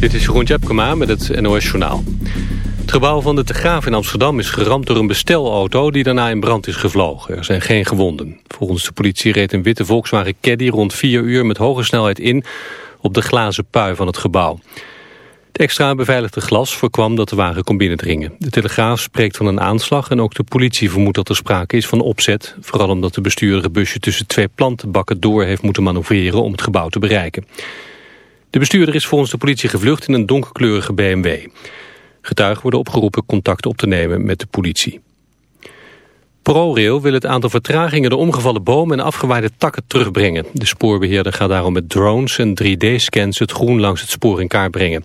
Dit is Jeroen Tjepkema met het NOS Journaal. Het gebouw van de Te Graaf in Amsterdam is geramd door een bestelauto... die daarna in brand is gevlogen. Er zijn geen gewonden. Volgens de politie reed een witte Volkswagen Caddy rond 4 uur... met hoge snelheid in op de glazen pui van het gebouw. Het extra beveiligde glas voorkwam dat de wagen kon binnendringen. De Telegraaf spreekt van een aanslag en ook de politie vermoedt dat er sprake is van opzet. Vooral omdat de bestuurder busje tussen twee plantenbakken door heeft moeten manoeuvreren om het gebouw te bereiken. De bestuurder is volgens de politie gevlucht in een donkerkleurige BMW. Getuigen worden opgeroepen contact op te nemen met de politie. ProRail wil het aantal vertragingen door omgevallen bomen en afgewaaide takken terugbrengen. De spoorbeheerder gaat daarom met drones en 3D-scans het groen langs het spoor in kaart brengen.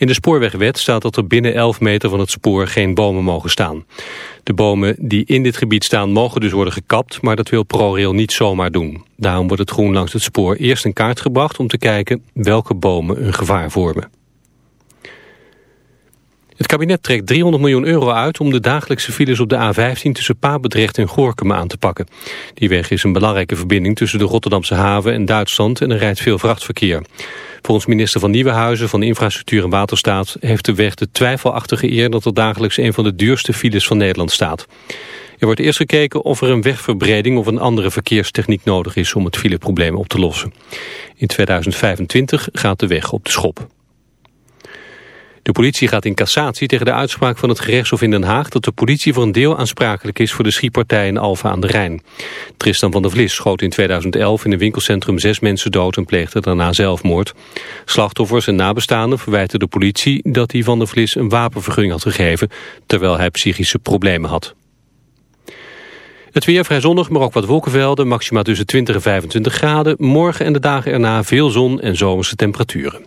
In de spoorwegwet staat dat er binnen 11 meter van het spoor geen bomen mogen staan. De bomen die in dit gebied staan mogen dus worden gekapt, maar dat wil ProRail niet zomaar doen. Daarom wordt het groen langs het spoor eerst in kaart gebracht om te kijken welke bomen een gevaar vormen. Het kabinet trekt 300 miljoen euro uit om de dagelijkse files op de A15 tussen Papendrecht en Gorkum aan te pakken. Die weg is een belangrijke verbinding tussen de Rotterdamse haven en Duitsland en er rijdt veel vrachtverkeer. Volgens minister van Nieuwenhuizen van Infrastructuur en Waterstaat heeft de weg de twijfelachtige eer dat er dagelijks een van de duurste files van Nederland staat. Er wordt eerst gekeken of er een wegverbreding of een andere verkeerstechniek nodig is om het fileprobleem op te lossen. In 2025 gaat de weg op de schop. De politie gaat in cassatie tegen de uitspraak van het gerechtshof in Den Haag... dat de politie voor een deel aansprakelijk is voor de schietpartij in Alfa aan de Rijn. Tristan van der Vlis schoot in 2011 in een winkelcentrum zes mensen dood... en pleegde daarna zelfmoord. Slachtoffers en nabestaanden verwijten de politie dat hij van der Vlis een wapenvergunning had gegeven... terwijl hij psychische problemen had. Het weer vrij zonnig, maar ook wat wolkenvelden. Maxima tussen 20 en 25 graden. Morgen en de dagen erna veel zon en zomerse temperaturen.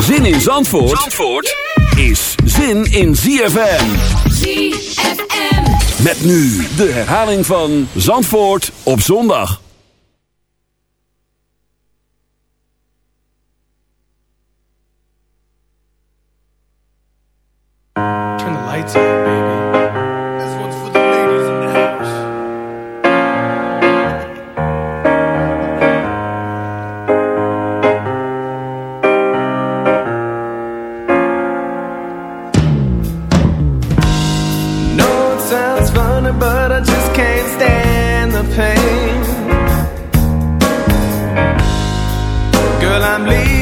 Zin in Zandvoort, Zandvoort is zin in ZFM. ZFM. Met nu de herhaling van Zandvoort op zondag. Turn the lights out, baby. Sounds but I just can't stand the pain. Girl, I'm leaving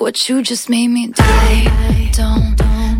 what you just made me do. I don't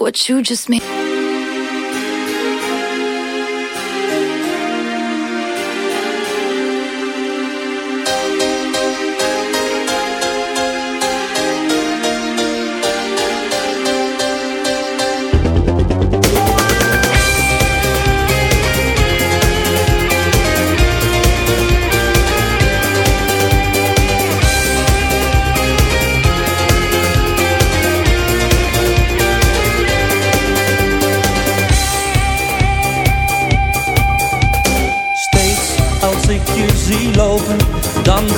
What you just made.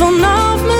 vanaf me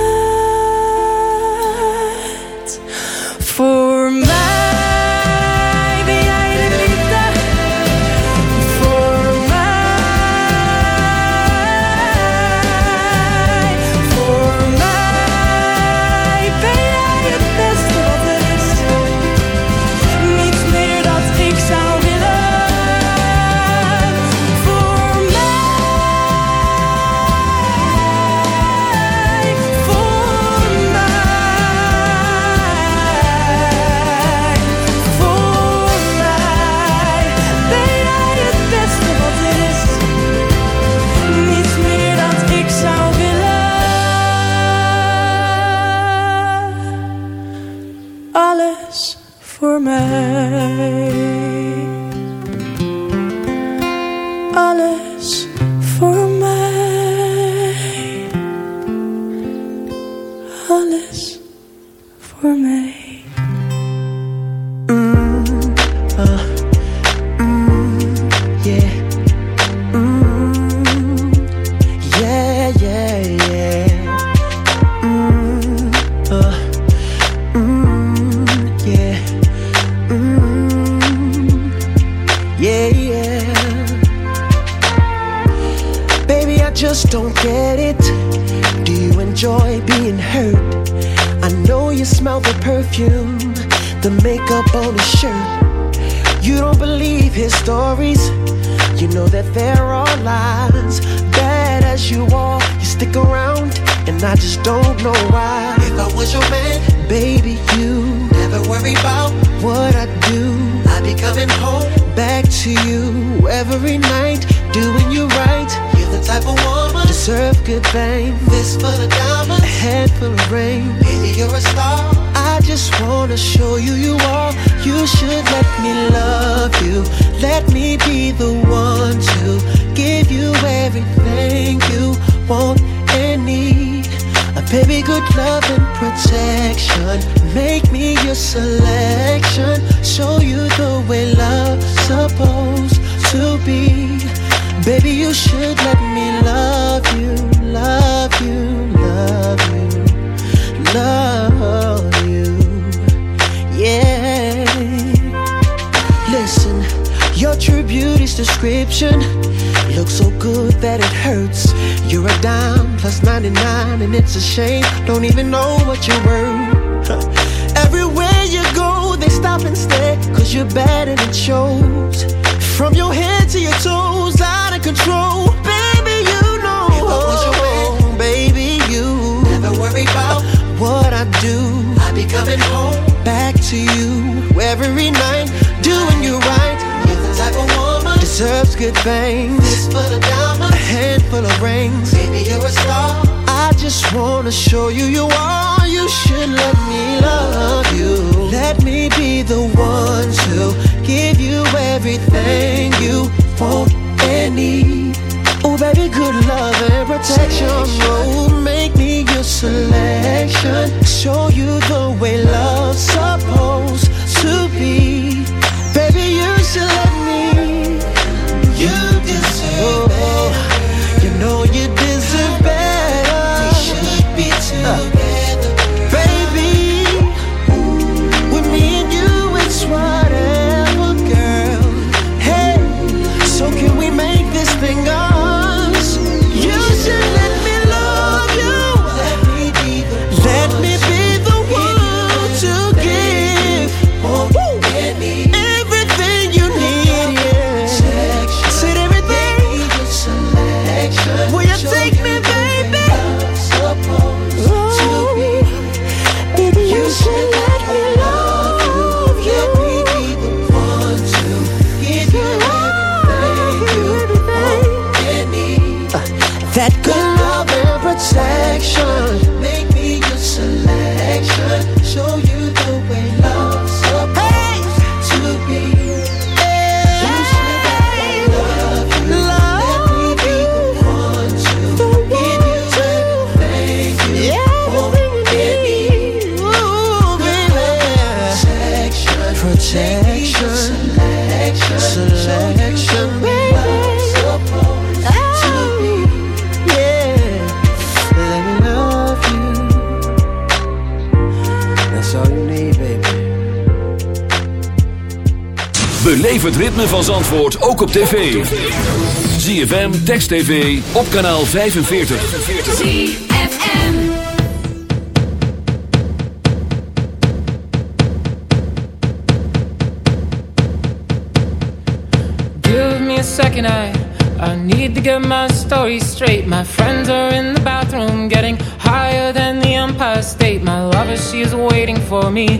you're bad and it shows. From your head to your toes, out of control. Baby, you know. Oh, baby, you. Never worry about what I do. I be coming home. Back to you every night, doing you right. You're the type of woman. Deserves good things. Fistful of diamonds. A handful of rings. Baby, you're a star I just wanna show you you are. You should let me love you. Let me be the one to give you everything you want and need. Oh, baby, good love and protection. Oh, make me your selection. Show you the way love's supposed to be. Baby, you should let Beleef het ritme van Zandvoort ook op tv. ZFM, Text TV, op kanaal 45. ZFM. Give me a second, I I need to get my story straight. My friends are in the bathroom, getting higher than the Empire State. My lover, she is waiting for me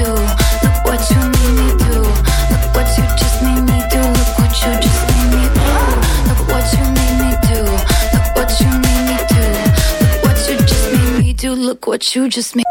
You just made